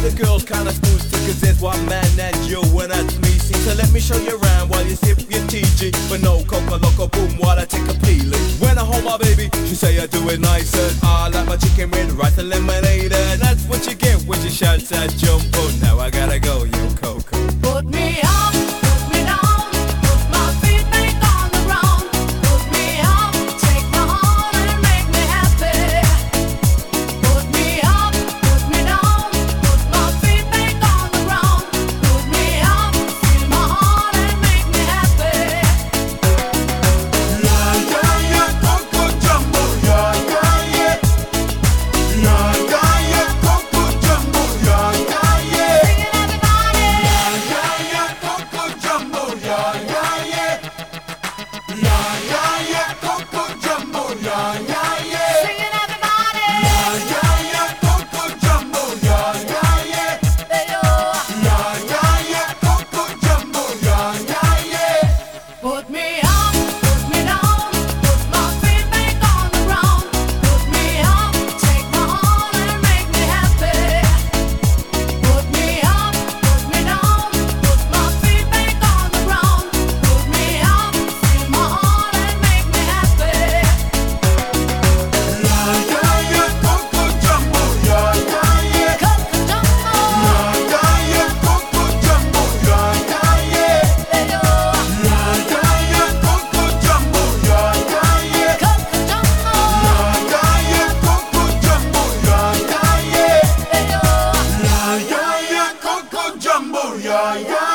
The girls kinda spooky, cause there's one man and you and that's me. See, so let me show you around while you sip your TG. But no coca loco boom while I take a peeling. When I hold my baby, she say I do it nicer. I like my chicken with rice and lemonade. And that's what you get when you shout that jamboo. Now I gotta go, yeah. Put me yeah.